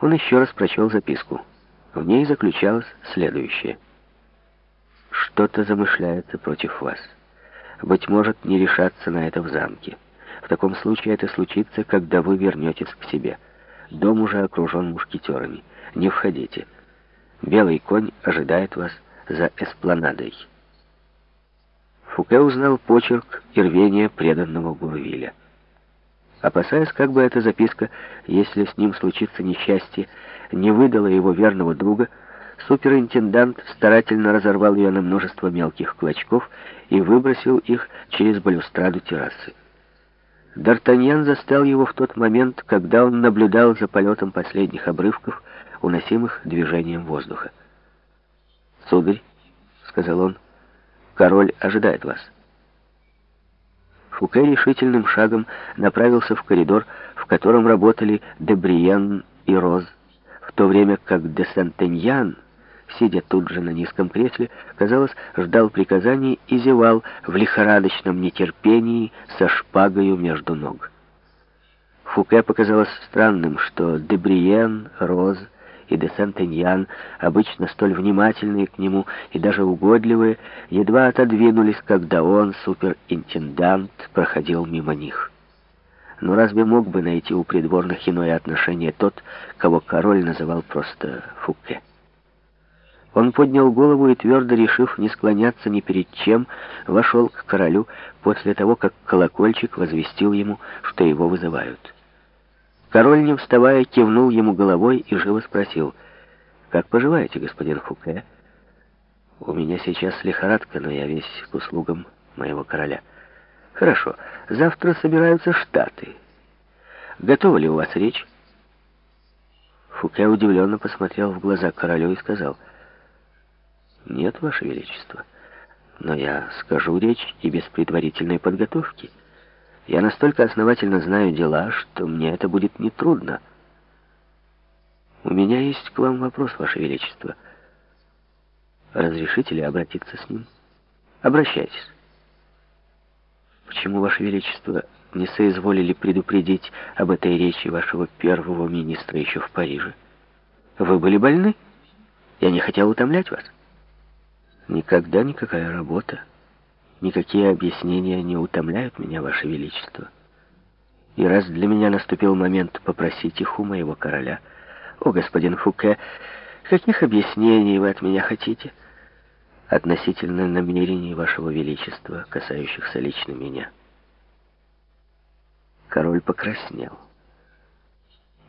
Он еще раз прочел записку. В ней заключалось следующее. «Что-то замышляется против вас. Быть может, не решаться на это в замке. В таком случае это случится, когда вы вернетесь к себе. Дом уже окружен мушкетерами. Не входите. Белый конь ожидает вас за эспланадой». Фуке узнал почерк и рвение преданного Гурвиля. Опасаясь, как бы эта записка, если с ним случится несчастье, не выдала его верного друга, суперинтендант старательно разорвал ее на множество мелких клочков и выбросил их через балюстраду террасы. Д'Артаньян застал его в тот момент, когда он наблюдал за полетом последних обрывков, уносимых движением воздуха. «Сударь», — сказал он, — «король ожидает вас». Фуке решительным шагом направился в коридор, в котором работали Дебриен и Роз, в то время как де Сантеньян, сидя тут же на низком кресле, казалось, ждал приказаний и зевал в лихорадочном нетерпении со шпагою между ног. Фуке показалось странным, что Дебриен, Роз и де Сентеньян, обычно столь внимательные к нему и даже угодливые, едва отодвинулись, когда он, суперинтендант, проходил мимо них. Но разве мог бы найти у придворных иное отношение тот, кого король называл просто Фуке? Он поднял голову и, твердо решив не склоняться ни перед чем, вошел к королю после того, как колокольчик возвестил ему, что его вызывают. Король, не вставая, кивнул ему головой и живо спросил, «Как поживаете, господин Фуке?» «У меня сейчас лихорадка, но я весь к услугам моего короля». «Хорошо. Завтра собираются штаты. Готова ли у вас речь?» Фуке удивленно посмотрел в глаза королю и сказал, «Нет, ваше величество, но я скажу речь и без предварительной подготовки». Я настолько основательно знаю дела, что мне это будет нетрудно. У меня есть к вам вопрос, Ваше Величество. Разрешите ли обратиться с ним? Обращайтесь. Почему, Ваше Величество, не соизволили предупредить об этой речи вашего первого министра еще в Париже? Вы были больны? Я не хотел утомлять вас. Никогда никакая работа Никакие объяснения не утомляют меня, Ваше Величество. И раз для меня наступил момент попросить их у моего короля, о, господин Фуке, каких объяснений вы от меня хотите? Относительно намерений Вашего Величества, касающихся лично меня. Король покраснел.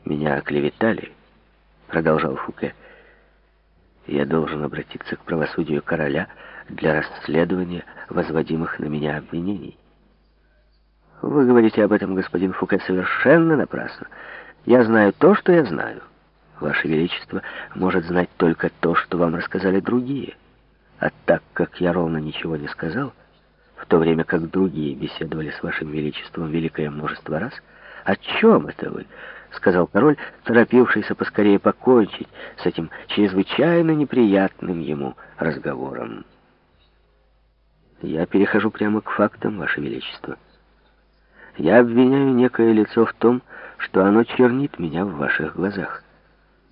«Меня оклеветали», — продолжал Фуке. «Я должен обратиться к правосудию короля», для расследования возводимых на меня обвинений. Вы говорите об этом, господин Фуке, совершенно напрасно. Я знаю то, что я знаю. Ваше Величество может знать только то, что вам рассказали другие. А так как я ровно ничего не сказал, в то время как другие беседовали с Вашим Величеством великое множество раз, о чем это вы? — сказал король, торопившийся поскорее покончить с этим чрезвычайно неприятным ему разговором. Я перехожу прямо к фактам, Ваше Величество. Я обвиняю некое лицо в том, что оно чернит меня в ваших глазах.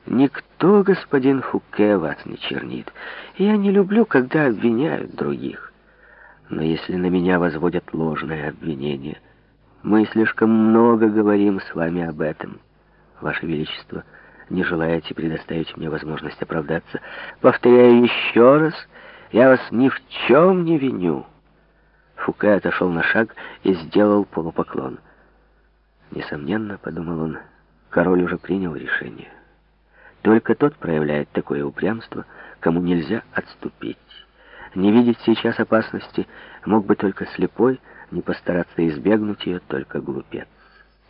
Никто, господин Фуке, вас не чернит. Я не люблю, когда обвиняют других. Но если на меня возводят ложное обвинение, мы слишком много говорим с вами об этом. Ваше Величество, не желаете предоставить мне возможность оправдаться? Повторяю еще раз — я вас ни в чем не виню. Фуке отошел на шаг и сделал полупоклон. Несомненно, подумал он, король уже принял решение. Только тот проявляет такое упрямство, кому нельзя отступить. Не видеть сейчас опасности мог бы только слепой, не постараться избегнуть ее только глупец.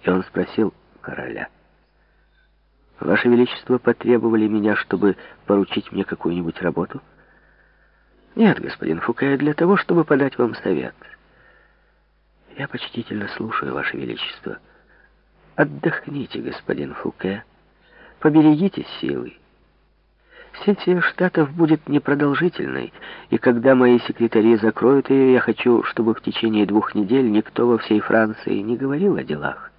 И он спросил короля. «Ваше Величество потребовали меня, чтобы поручить мне какую-нибудь работу?» Нет, господин Фуке, для того, чтобы подать вам совет. Я почтительно слушаю, Ваше Величество. Отдохните, господин Фуке. Поберегите силы. Сессия штатов будет непродолжительной, и когда мои секретари закроют ее, я хочу, чтобы в течение двух недель никто во всей Франции не говорил о делах.